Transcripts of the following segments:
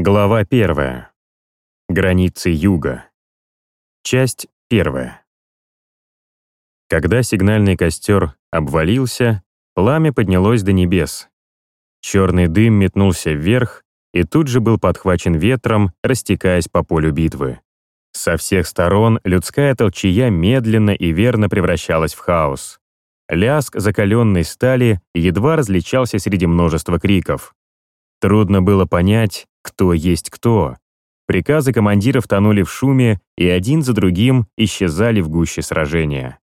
Глава первая. Границы юга. Часть первая. Когда сигнальный костер обвалился, пламя поднялось до небес. Черный дым метнулся вверх и тут же был подхвачен ветром, растекаясь по полю битвы. Со всех сторон людская толчая медленно и верно превращалась в хаос. Лязг закаленной стали едва различался среди множества криков. Трудно было понять, кто есть кто. Приказы командиров тонули в шуме и один за другим исчезали в гуще сражения.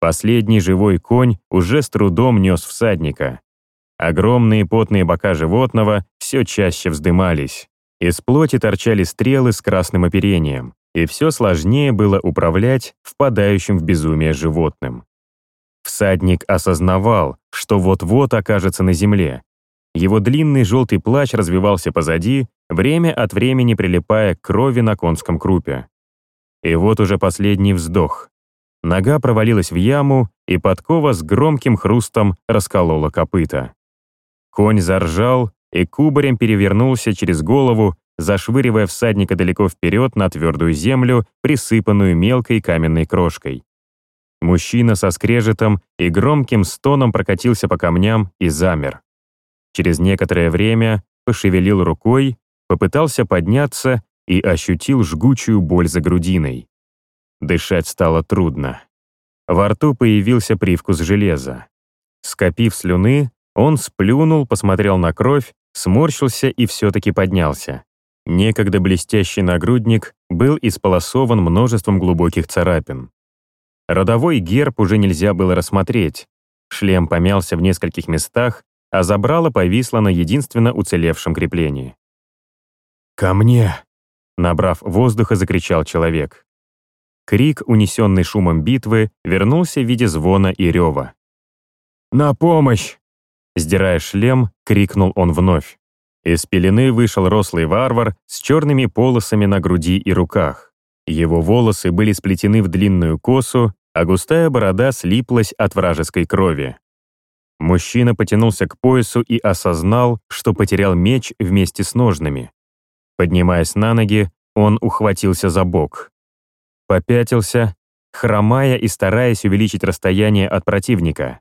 Последний живой конь уже с трудом нес всадника. Огромные потные бока животного все чаще вздымались. Из плоти торчали стрелы с красным оперением, и все сложнее было управлять впадающим в безумие животным. Всадник осознавал, что вот-вот окажется на земле, его длинный желтый плащ развивался позади, время от времени прилипая к крови на конском крупе. И вот уже последний вздох. Нога провалилась в яму, и подкова с громким хрустом расколола копыта. Конь заржал и кубарем перевернулся через голову, зашвыривая всадника далеко вперед на твердую землю, присыпанную мелкой каменной крошкой. Мужчина со скрежетом и громким стоном прокатился по камням и замер. Через некоторое время пошевелил рукой, попытался подняться и ощутил жгучую боль за грудиной. Дышать стало трудно. Во рту появился привкус железа. Скопив слюны, он сплюнул, посмотрел на кровь, сморщился и все-таки поднялся. Некогда блестящий нагрудник был исполосован множеством глубоких царапин. Родовой герб уже нельзя было рассмотреть. Шлем помялся в нескольких местах, а забрало повисло на единственно уцелевшем креплении. «Ко мне!» — набрав воздуха, закричал человек. Крик, унесенный шумом битвы, вернулся в виде звона и рева. «На помощь!» Сдирая шлем, крикнул он вновь. Из пелены вышел рослый варвар с черными полосами на груди и руках. Его волосы были сплетены в длинную косу, а густая борода слиплась от вражеской крови. Мужчина потянулся к поясу и осознал, что потерял меч вместе с ножными. Поднимаясь на ноги, он ухватился за бок. Попятился, хромая и стараясь увеличить расстояние от противника.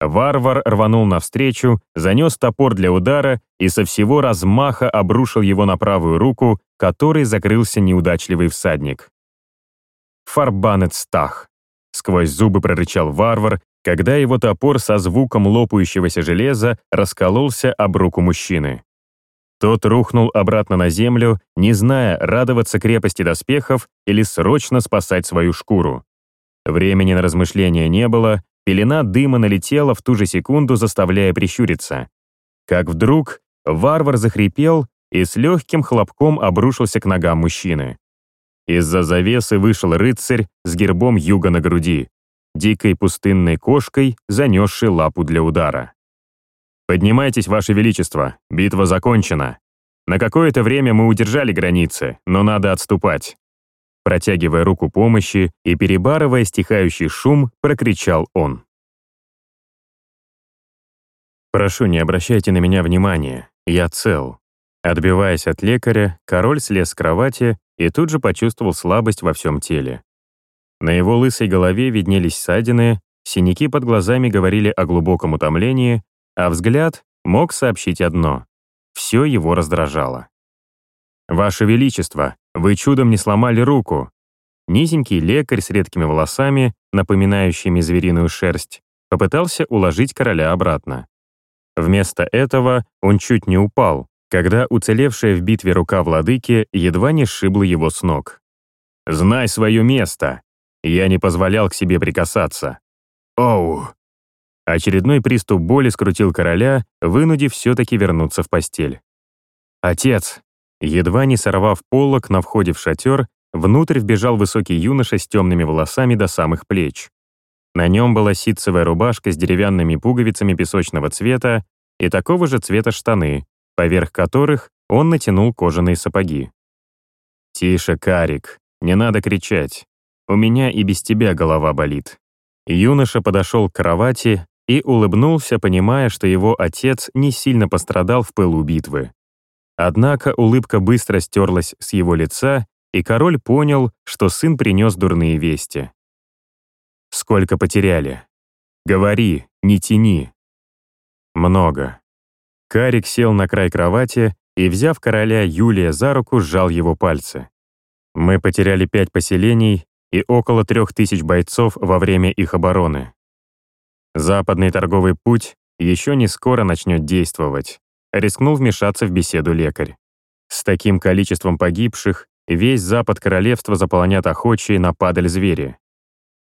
Варвар рванул навстречу, занес топор для удара и со всего размаха обрушил его на правую руку, которой закрылся неудачливый всадник. «Фарбанет стах!» — сквозь зубы прорычал варвар когда его топор со звуком лопающегося железа раскололся об руку мужчины. Тот рухнул обратно на землю, не зная, радоваться крепости доспехов или срочно спасать свою шкуру. Времени на размышления не было, пелена дыма налетела в ту же секунду, заставляя прищуриться. Как вдруг варвар захрипел и с легким хлопком обрушился к ногам мужчины. Из-за завесы вышел рыцарь с гербом юга на груди дикой пустынной кошкой, занесшей лапу для удара. «Поднимайтесь, Ваше Величество, битва закончена. На какое-то время мы удержали границы, но надо отступать». Протягивая руку помощи и перебарывая стихающий шум, прокричал он. «Прошу, не обращайте на меня внимания, я цел». Отбиваясь от лекаря, король слез с кровати и тут же почувствовал слабость во всем теле. На его лысой голове виднелись ссадины, синяки под глазами говорили о глубоком утомлении, а взгляд мог сообщить одно — все его раздражало. «Ваше Величество, вы чудом не сломали руку!» Низенький лекарь с редкими волосами, напоминающими звериную шерсть, попытался уложить короля обратно. Вместо этого он чуть не упал, когда уцелевшая в битве рука владыки едва не сшибла его с ног. «Знай свое место!» Я не позволял к себе прикасаться. Оу! Очередной приступ боли скрутил короля, вынудив все-таки вернуться в постель. «Отец!» Едва не сорвав полок на входе в шатер, внутрь вбежал высокий юноша с темными волосами до самых плеч. На нем была ситцевая рубашка с деревянными пуговицами песочного цвета и такого же цвета штаны, поверх которых он натянул кожаные сапоги. «Тише, Карик, не надо кричать. У меня и без тебя голова болит». Юноша подошел к кровати и улыбнулся, понимая, что его отец не сильно пострадал в пылу битвы. Однако улыбка быстро стерлась с его лица, и король понял, что сын принес дурные вести. «Сколько потеряли? Говори, не тяни». «Много». Карик сел на край кровати и, взяв короля Юлия за руку, сжал его пальцы. «Мы потеряли пять поселений и около трех тысяч бойцов во время их обороны. Западный торговый путь еще не скоро начнет действовать, рискнул вмешаться в беседу лекарь. С таким количеством погибших весь запад королевства заполонят охочие на падаль звери.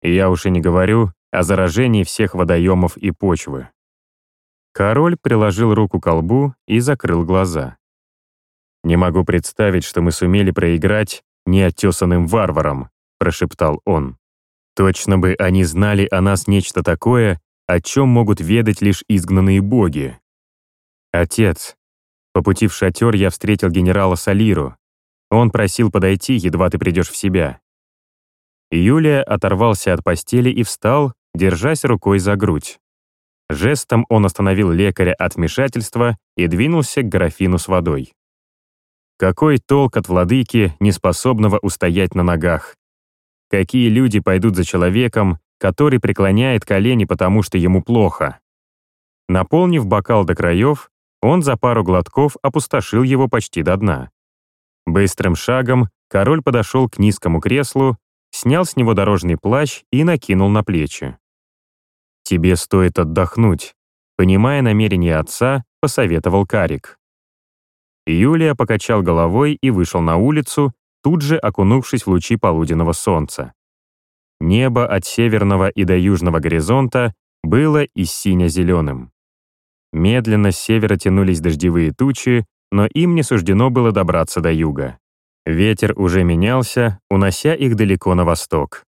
Я уж и не говорю о заражении всех водоемов и почвы. Король приложил руку к колбу и закрыл глаза. «Не могу представить, что мы сумели проиграть неотесанным варварам», прошептал он. «Точно бы они знали о нас нечто такое, о чем могут ведать лишь изгнанные боги. Отец. По пути в шатер я встретил генерала Салиру. Он просил подойти, едва ты придешь в себя. Юлия оторвался от постели и встал, держась рукой за грудь. Жестом он остановил лекаря от вмешательства и двинулся к графину с водой. Какой толк от владыки, неспособного устоять на ногах? Какие люди пойдут за человеком, который преклоняет колени, потому что ему плохо. Наполнив бокал до краев, он за пару глотков опустошил его почти до дна. Быстрым шагом король подошел к низкому креслу, снял с него дорожный плащ и накинул на плечи. «Тебе стоит отдохнуть», понимая намерение отца, посоветовал Карик. Юлия покачал головой и вышел на улицу, тут же окунувшись в лучи полуденного солнца. Небо от северного и до южного горизонта было и сине-зеленым. Медленно с севера тянулись дождевые тучи, но им не суждено было добраться до юга. Ветер уже менялся, унося их далеко на восток.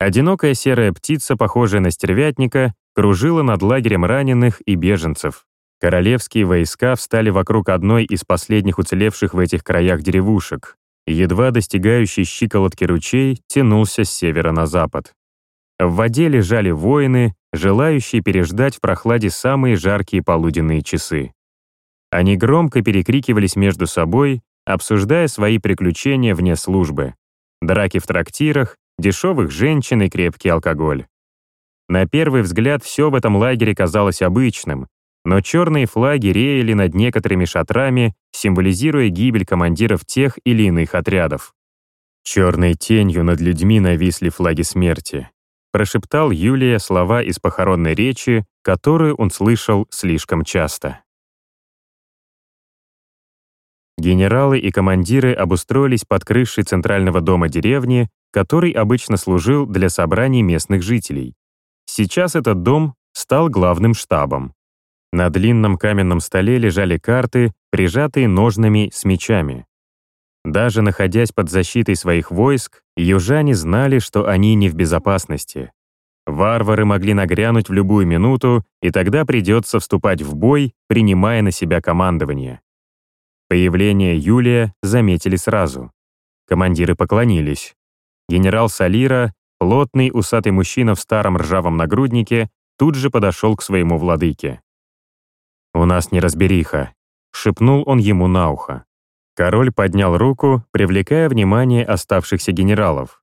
Одинокая серая птица, похожая на стервятника, кружила над лагерем раненых и беженцев. Королевские войска встали вокруг одной из последних уцелевших в этих краях деревушек. Едва достигающий щиколотки ручей тянулся с севера на запад. В воде лежали воины, желающие переждать в прохладе самые жаркие полуденные часы. Они громко перекрикивались между собой, обсуждая свои приключения вне службы. Драки в трактирах, дешевых женщин и крепкий алкоголь. На первый взгляд все в этом лагере казалось обычным, но черные флаги реяли над некоторыми шатрами, символизируя гибель командиров тех или иных отрядов. Черной тенью над людьми нависли флаги смерти. Прошептал Юлия слова из похоронной речи, которую он слышал слишком часто. Генералы и командиры обустроились под крышей центрального дома деревни, который обычно служил для собраний местных жителей. Сейчас этот дом стал главным штабом. На длинном каменном столе лежали карты, прижатые ножнами с мечами. Даже находясь под защитой своих войск, южане знали, что они не в безопасности. Варвары могли нагрянуть в любую минуту, и тогда придется вступать в бой, принимая на себя командование. Появление Юлия заметили сразу. Командиры поклонились. Генерал Салира, плотный усатый мужчина в старом ржавом нагруднике, тут же подошел к своему владыке. «У нас неразбериха», — шепнул он ему на ухо. Король поднял руку, привлекая внимание оставшихся генералов.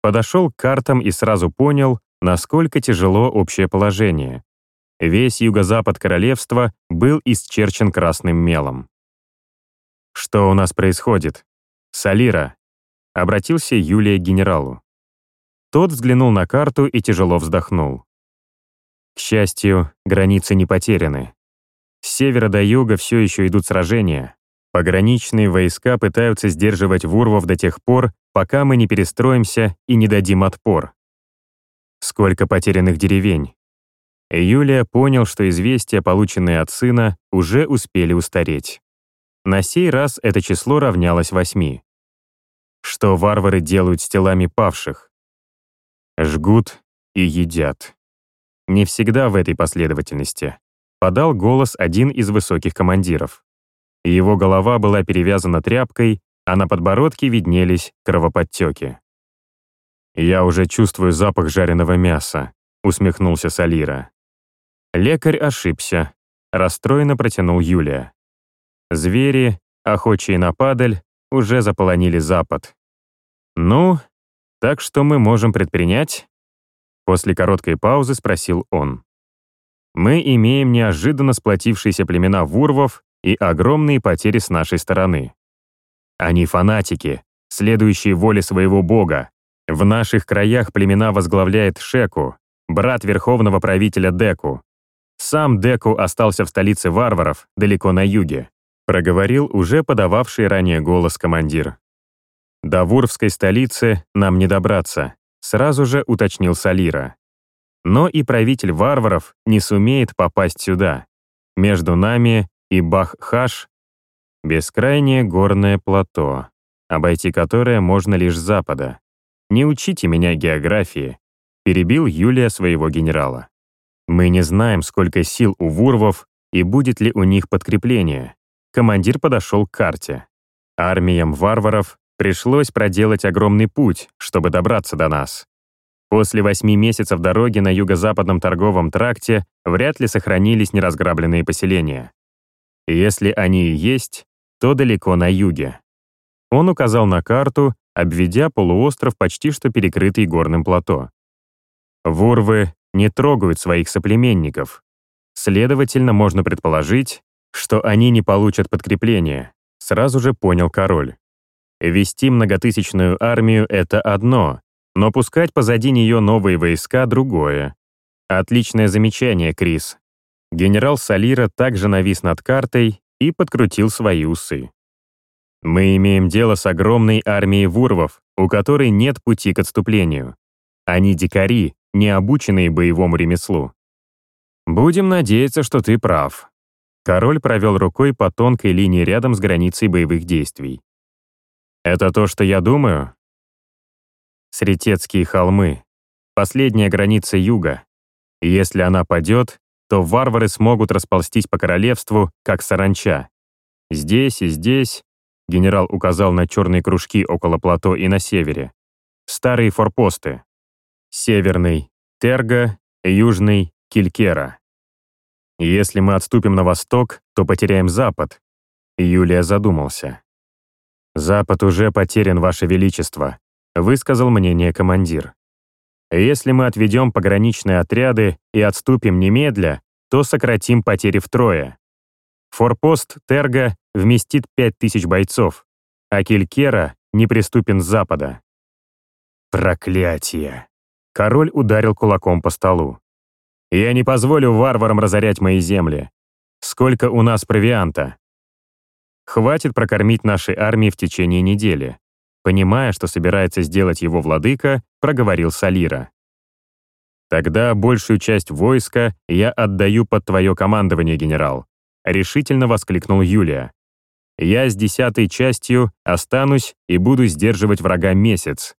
Подошел к картам и сразу понял, насколько тяжело общее положение. Весь юго-запад королевства был исчерчен красным мелом. «Что у нас происходит?» «Салира», — обратился Юлия к генералу. Тот взглянул на карту и тяжело вздохнул. К счастью, границы не потеряны. С севера до юга все еще идут сражения. Пограничные войска пытаются сдерживать вурвов до тех пор, пока мы не перестроимся и не дадим отпор. Сколько потерянных деревень. Юлия понял, что известия, полученные от сына, уже успели устареть. На сей раз это число равнялось восьми. Что варвары делают с телами павших? Жгут и едят. Не всегда в этой последовательности подал голос один из высоких командиров. Его голова была перевязана тряпкой, а на подбородке виднелись кровоподтеки. «Я уже чувствую запах жареного мяса», — усмехнулся Салира. Лекарь ошибся, расстроенно протянул Юлия. Звери охочие на падаль, уже заполонили запад. «Ну, так что мы можем предпринять?» После короткой паузы спросил он. «Мы имеем неожиданно сплотившиеся племена вурвов и огромные потери с нашей стороны. Они фанатики, следующие воле своего бога. В наших краях племена возглавляет Шеку, брат верховного правителя Деку. Сам Деку остался в столице варваров, далеко на юге, проговорил уже подававший ранее голос командир. До Вурвской столицы нам не добраться, сразу же уточнил Салира. Но и правитель варваров не сумеет попасть сюда. Между нами и Бах-Хаш бескрайнее горное плато, обойти которое можно лишь с запада. Не учите меня географии, перебил Юлия своего генерала. Мы не знаем, сколько сил у вурвов и будет ли у них подкрепление. Командир подошел к карте. Армиям варваров пришлось проделать огромный путь, чтобы добраться до нас. После восьми месяцев дороги на юго-западном торговом тракте вряд ли сохранились неразграбленные поселения. Если они и есть, то далеко на юге. Он указал на карту, обведя полуостров почти что перекрытый горным плато. Вурвы не трогают своих соплеменников. Следовательно, можно предположить, что они не получат подкрепления, сразу же понял король. Вести многотысячную армию — это одно, но пускать позади нее новые войска — другое. Отличное замечание, Крис. Генерал Салира также навис над картой и подкрутил свои усы. Мы имеем дело с огромной армией вурвов, у которой нет пути к отступлению. Они дикари, не обученные боевому ремеслу. Будем надеяться, что ты прав. Король провел рукой по тонкой линии рядом с границей боевых действий. Это то, что я думаю? Сретецкие холмы. Последняя граница юга. Если она падет, то варвары смогут расползтись по королевству, как саранча. Здесь и здесь, генерал указал на черные кружки около плато и на севере, старые форпосты. Северный — Терга, южный — Килькера. Если мы отступим на восток, то потеряем запад. Юлия задумался. «Запад уже потерян, Ваше Величество», — высказал мнение командир. «Если мы отведем пограничные отряды и отступим немедля, то сократим потери втрое. Форпост Терга вместит 5000 бойцов, а Килькера неприступен с запада». «Проклятие!» Король ударил кулаком по столу. «Я не позволю варварам разорять мои земли. Сколько у нас провианта?» «Хватит прокормить нашей армии в течение недели», понимая, что собирается сделать его владыка, проговорил Салира. «Тогда большую часть войска я отдаю под твое командование, генерал», решительно воскликнул Юлия. «Я с десятой частью останусь и буду сдерживать врага месяц.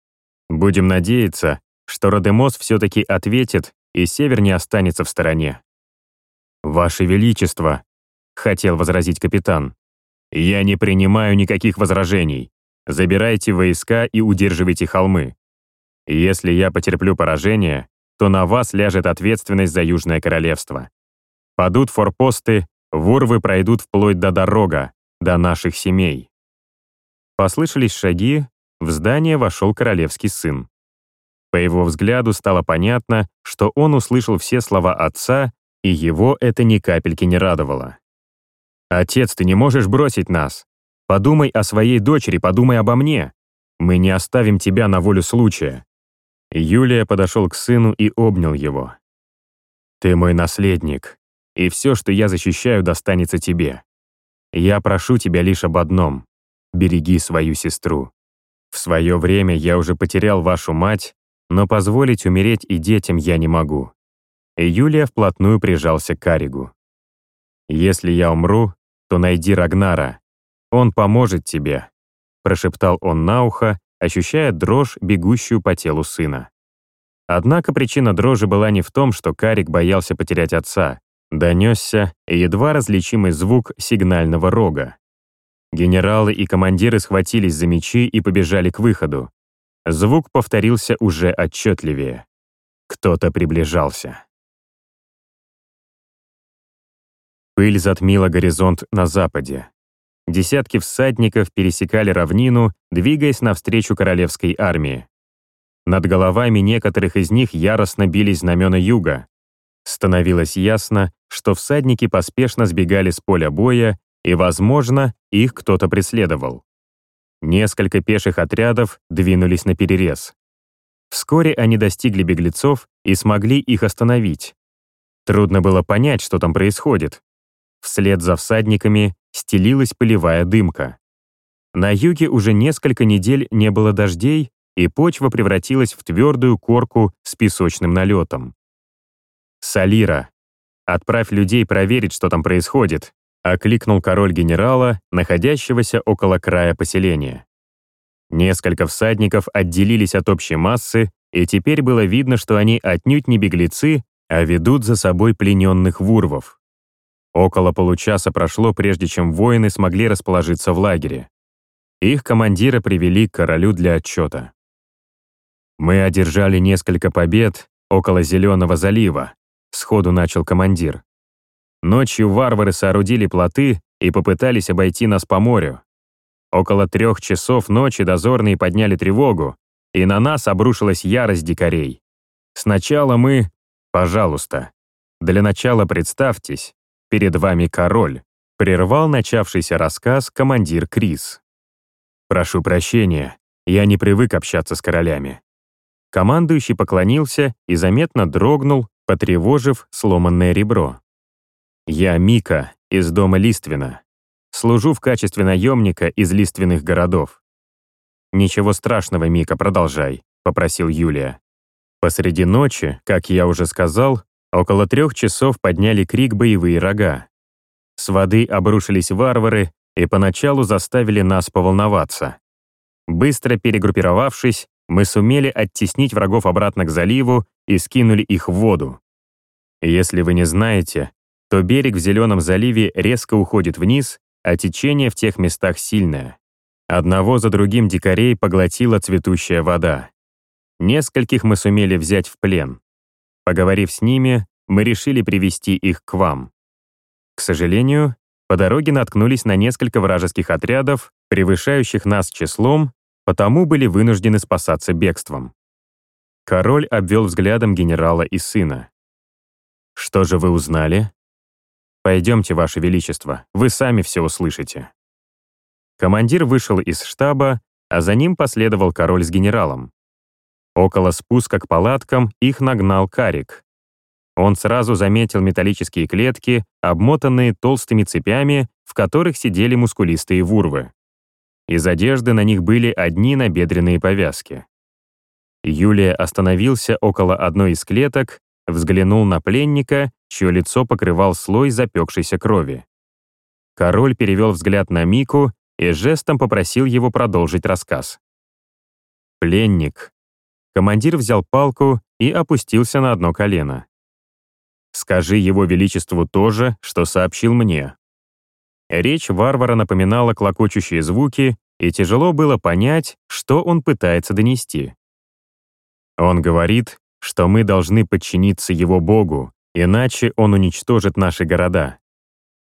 Будем надеяться, что Родемос все-таки ответит, и Север не останется в стороне. «Ваше Величество», — хотел возразить капитан, «я не принимаю никаких возражений. Забирайте войска и удерживайте холмы. Если я потерплю поражение, то на вас ляжет ответственность за Южное Королевство. Падут форпосты, ворвы пройдут вплоть до дорога, до наших семей». Послышались шаги, в здание вошел королевский сын. По его взгляду стало понятно, что он услышал все слова отца, и его это ни капельки не радовало. «Отец, ты не можешь бросить нас. Подумай о своей дочери, подумай обо мне. Мы не оставим тебя на волю случая». Юлия подошел к сыну и обнял его. «Ты мой наследник, и все, что я защищаю, достанется тебе. Я прошу тебя лишь об одном — береги свою сестру. В свое время я уже потерял вашу мать, но позволить умереть и детям я не могу. Юлия вплотную прижался к Каригу. «Если я умру, то найди Рагнара. Он поможет тебе», — прошептал он на ухо, ощущая дрожь, бегущую по телу сына. Однако причина дрожи была не в том, что Карик боялся потерять отца. Донесся едва различимый звук сигнального рога. Генералы и командиры схватились за мечи и побежали к выходу. Звук повторился уже отчетливее. Кто-то приближался. Пыль затмила горизонт на западе. Десятки всадников пересекали равнину, двигаясь навстречу королевской армии. Над головами некоторых из них яростно бились знамена юга. Становилось ясно, что всадники поспешно сбегали с поля боя, и, возможно, их кто-то преследовал. Несколько пеших отрядов двинулись на перерез. Вскоре они достигли беглецов и смогли их остановить. Трудно было понять, что там происходит. Вслед за всадниками стелилась пылевая дымка. На юге уже несколько недель не было дождей, и почва превратилась в твердую корку с песочным налетом. «Салира, отправь людей проверить, что там происходит», окликнул король генерала, находящегося около края поселения. Несколько всадников отделились от общей массы, и теперь было видно, что они отнюдь не беглецы, а ведут за собой плененных вурвов. Около получаса прошло, прежде чем воины смогли расположиться в лагере. Их командира привели к королю для отчета. «Мы одержали несколько побед около Зеленого залива», сходу начал командир. Ночью варвары соорудили плоты и попытались обойти нас по морю. Около трех часов ночи дозорные подняли тревогу, и на нас обрушилась ярость дикарей. Сначала мы... Пожалуйста, для начала представьтесь, перед вами король, прервал начавшийся рассказ командир Крис. Прошу прощения, я не привык общаться с королями. Командующий поклонился и заметно дрогнул, потревожив сломанное ребро. «Я Мика из дома Листвина. Служу в качестве наемника из лиственных городов». «Ничего страшного, Мика, продолжай», — попросил Юлия. Посреди ночи, как я уже сказал, около трех часов подняли крик боевые рога. С воды обрушились варвары и поначалу заставили нас поволноваться. Быстро перегруппировавшись, мы сумели оттеснить врагов обратно к заливу и скинули их в воду. Если вы не знаете, то берег в Зеленом заливе резко уходит вниз, а течение в тех местах сильное. Одного за другим дикарей поглотила цветущая вода. Нескольких мы сумели взять в плен. Поговорив с ними, мы решили привести их к вам. К сожалению, по дороге наткнулись на несколько вражеских отрядов, превышающих нас числом потому были вынуждены спасаться бегством. Король обвел взглядом генерала и сына. «Что же вы узнали?» «Пойдемте, Ваше Величество, вы сами все услышите». Командир вышел из штаба, а за ним последовал король с генералом. Около спуска к палаткам их нагнал Карик. Он сразу заметил металлические клетки, обмотанные толстыми цепями, в которых сидели мускулистые вурвы. Из одежды на них были одни набедренные повязки. Юлия остановился около одной из клеток, взглянул на пленника, чье лицо покрывал слой запекшейся крови. Король перевел взгляд на Мику и жестом попросил его продолжить рассказ. «Пленник». Командир взял палку и опустился на одно колено. «Скажи его величеству то же, что сообщил мне. Речь варвара напоминала клокочущие звуки, и тяжело было понять, что он пытается донести. Он говорит, что мы должны подчиниться его богу, иначе он уничтожит наши города.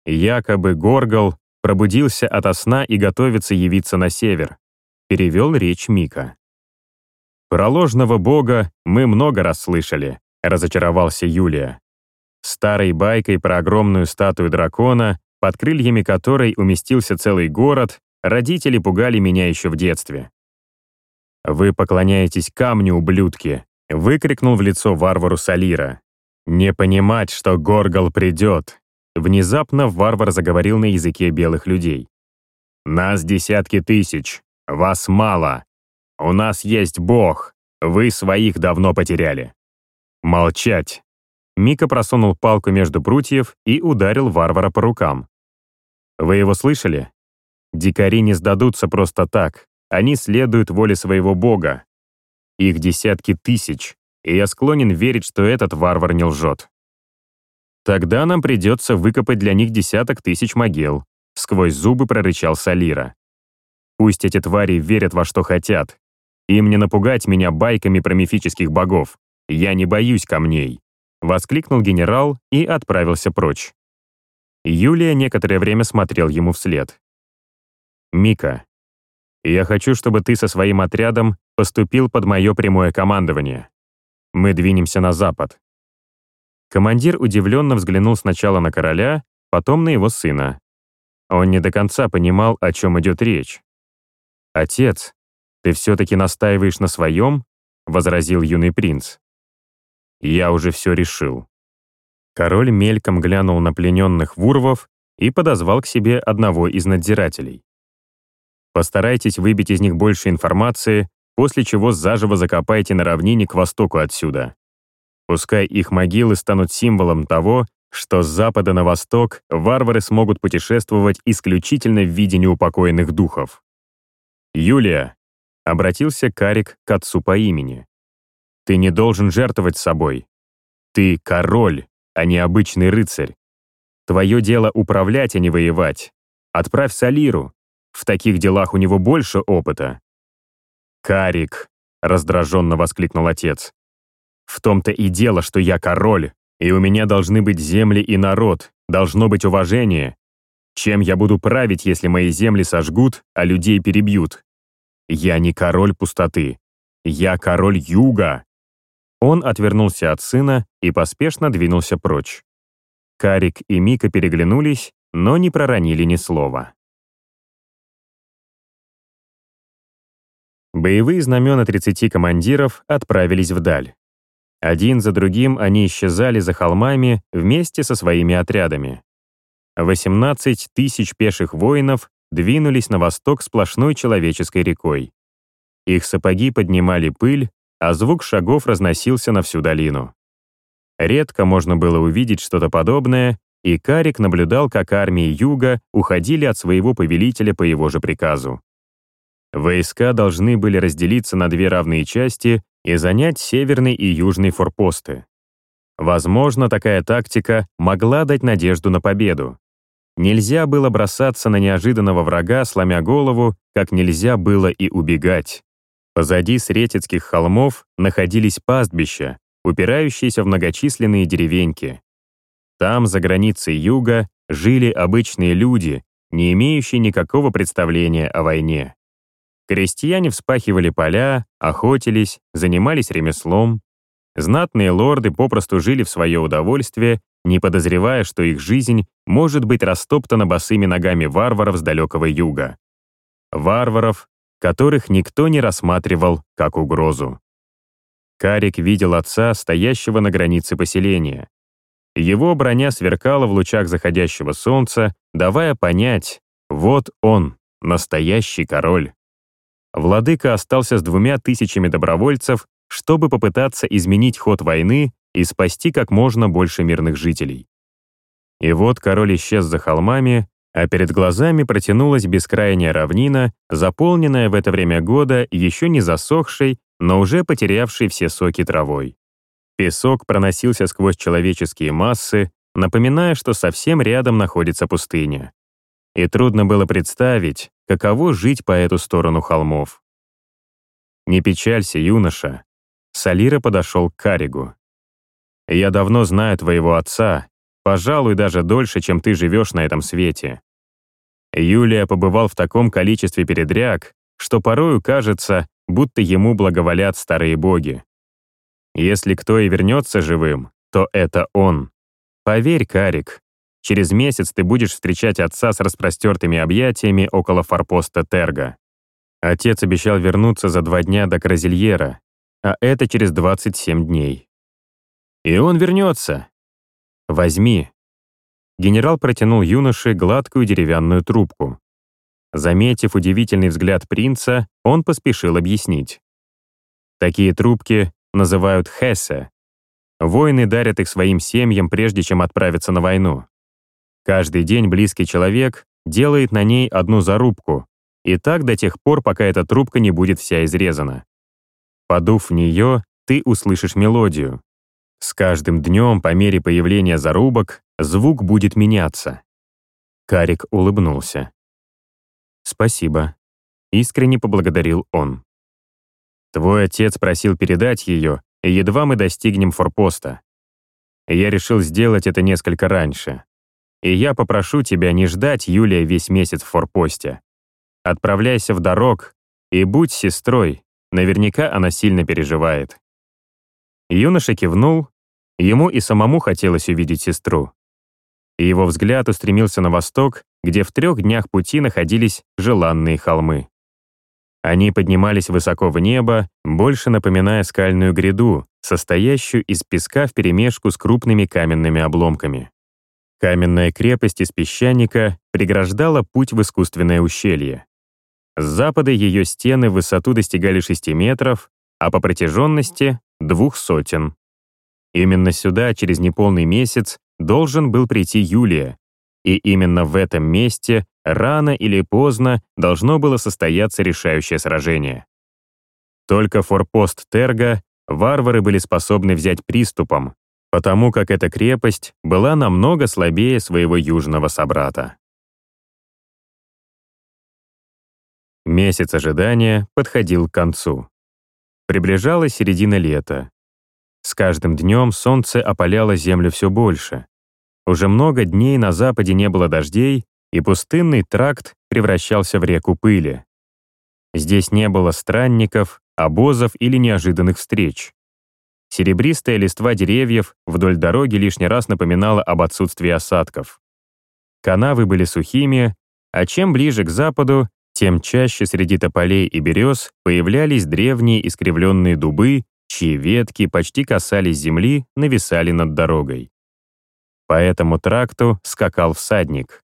Якобы Горгал пробудился ото сна и готовится явиться на север. Перевел речь Мика. Про ложного бога мы много раз слышали, разочаровался Юлия. Старой байкой про огромную статую дракона под крыльями которой уместился целый город, родители пугали меня еще в детстве. «Вы поклоняетесь камню, ублюдки!» — выкрикнул в лицо варвару Салира. «Не понимать, что Горгал придет!» Внезапно варвар заговорил на языке белых людей. «Нас десятки тысяч, вас мало. У нас есть Бог, вы своих давно потеряли». «Молчать!» Мика просунул палку между прутьев и ударил варвара по рукам. Вы его слышали? Дикари не сдадутся просто так. Они следуют воле своего бога. Их десятки тысяч, и я склонен верить, что этот варвар не лжет. Тогда нам придется выкопать для них десяток тысяч могил, сквозь зубы прорычал Салира. Пусть эти твари верят во что хотят. Им не напугать меня байками про мифических богов. Я не боюсь камней. Воскликнул генерал и отправился прочь. Юлия некоторое время смотрел ему вслед. Мика, я хочу, чтобы ты со своим отрядом поступил под мое прямое командование. Мы двинемся на запад». Командир удивленно взглянул сначала на короля, потом на его сына. Он не до конца понимал, о чем идет речь. «Отец, ты все-таки настаиваешь на своем?» — возразил юный принц. «Я уже все решил». Король мельком глянул на плененных вурвов и подозвал к себе одного из надзирателей. Постарайтесь выбить из них больше информации, после чего заживо закопайте на равнине к востоку отсюда. Пускай их могилы станут символом того, что с запада на восток варвары смогут путешествовать исключительно в виде неупокоенных духов. «Юлия», — обратился Карик к отцу по имени, «ты не должен жертвовать собой. Ты король, а не обычный рыцарь. Твое дело управлять, а не воевать. Отправь Салиру, в таких делах у него больше опыта». «Карик», — раздраженно воскликнул отец. «В том-то и дело, что я король, и у меня должны быть земли и народ, должно быть уважение. Чем я буду править, если мои земли сожгут, а людей перебьют? Я не король пустоты. Я король юга». Он отвернулся от сына и поспешно двинулся прочь. Карик и Мика переглянулись, но не проронили ни слова. Боевые знамена 30 командиров отправились вдаль. Один за другим они исчезали за холмами вместе со своими отрядами. 18 тысяч пеших воинов двинулись на восток сплошной человеческой рекой. Их сапоги поднимали пыль, а звук шагов разносился на всю долину. Редко можно было увидеть что-то подобное, и Карик наблюдал, как армии Юга уходили от своего повелителя по его же приказу. Войска должны были разделиться на две равные части и занять северный и южный форпосты. Возможно, такая тактика могла дать надежду на победу. Нельзя было бросаться на неожиданного врага, сломя голову, как нельзя было и убегать. Позади Сретецких холмов находились пастбища, упирающиеся в многочисленные деревеньки. Там, за границей юга, жили обычные люди, не имеющие никакого представления о войне. Крестьяне вспахивали поля, охотились, занимались ремеслом. Знатные лорды попросту жили в свое удовольствие, не подозревая, что их жизнь может быть растоптана босыми ногами варваров с далекого юга. Варваров, которых никто не рассматривал как угрозу. Карик видел отца, стоящего на границе поселения. Его броня сверкала в лучах заходящего солнца, давая понять, вот он, настоящий король владыка остался с двумя тысячами добровольцев, чтобы попытаться изменить ход войны и спасти как можно больше мирных жителей. И вот король исчез за холмами, а перед глазами протянулась бескрайняя равнина, заполненная в это время года еще не засохшей, но уже потерявшей все соки травой. Песок проносился сквозь человеческие массы, напоминая, что совсем рядом находится пустыня и трудно было представить, каково жить по эту сторону холмов. «Не печалься, юноша», — Салира подошел к Каригу. «Я давно знаю твоего отца, пожалуй, даже дольше, чем ты живешь на этом свете. Юлия побывал в таком количестве передряг, что порою кажется, будто ему благоволят старые боги. Если кто и вернется живым, то это он. Поверь, Карик, Через месяц ты будешь встречать отца с распростертыми объятиями около форпоста Терга. Отец обещал вернуться за два дня до Кразильера, а это через 27 дней. И он вернется. Возьми. Генерал протянул юноше гладкую деревянную трубку. Заметив удивительный взгляд принца, он поспешил объяснить. Такие трубки называют хессе. Воины дарят их своим семьям, прежде чем отправиться на войну. Каждый день близкий человек делает на ней одну зарубку, и так до тех пор, пока эта трубка не будет вся изрезана. Подув в нее, ты услышишь мелодию. С каждым днем, по мере появления зарубок, звук будет меняться. Карик улыбнулся. «Спасибо», — искренне поблагодарил он. «Твой отец просил передать ее, и едва мы достигнем форпоста. Я решил сделать это несколько раньше. И я попрошу тебя не ждать Юлия весь месяц в форпосте. отправляйся в дорог и будь сестрой, наверняка она сильно переживает». Юноша кивнул, ему и самому хотелось увидеть сестру. И его взгляд устремился на восток, где в трех днях пути находились желанные холмы. Они поднимались высоко в небо, больше напоминая скальную гряду, состоящую из песка вперемешку с крупными каменными обломками. Каменная крепость из песчаника преграждала путь в искусственное ущелье. С запада ее стены в высоту достигали 6 метров, а по протяженности — двух сотен. Именно сюда через неполный месяц должен был прийти Юлия, и именно в этом месте рано или поздно должно было состояться решающее сражение. Только форпост Терга варвары были способны взять приступом, потому как эта крепость была намного слабее своего южного собрата. Месяц ожидания подходил к концу. Приближалась середина лета. С каждым днем солнце опаляло землю все больше. Уже много дней на западе не было дождей, и пустынный тракт превращался в реку пыли. Здесь не было странников, обозов или неожиданных встреч. Серебристая листва деревьев вдоль дороги лишний раз напоминала об отсутствии осадков. Канавы были сухими, а чем ближе к западу, тем чаще среди тополей и берез появлялись древние искривленные дубы, чьи ветки почти касались земли, нависали над дорогой. По этому тракту скакал всадник.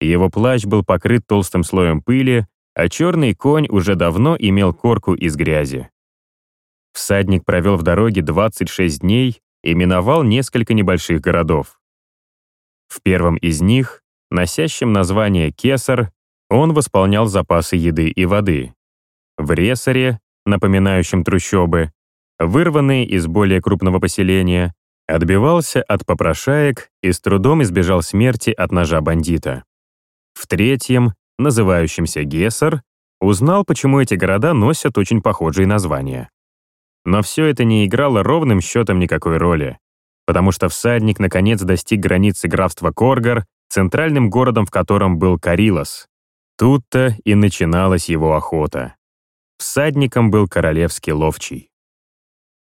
Его плащ был покрыт толстым слоем пыли, а черный конь уже давно имел корку из грязи. Всадник провел в дороге 26 дней и миновал несколько небольших городов. В первом из них, носящем название Кесар, он восполнял запасы еды и воды. В Ресаре, напоминающем трущобы, вырванные из более крупного поселения, Отбивался от попрошаек и с трудом избежал смерти от ножа бандита. В третьем, называющемся Гессер, узнал, почему эти города носят очень похожие названия. Но все это не играло ровным счетом никакой роли, потому что всадник наконец достиг границы графства Коргар, центральным городом в котором был Карилос. Тут-то и начиналась его охота. Всадником был королевский ловчий.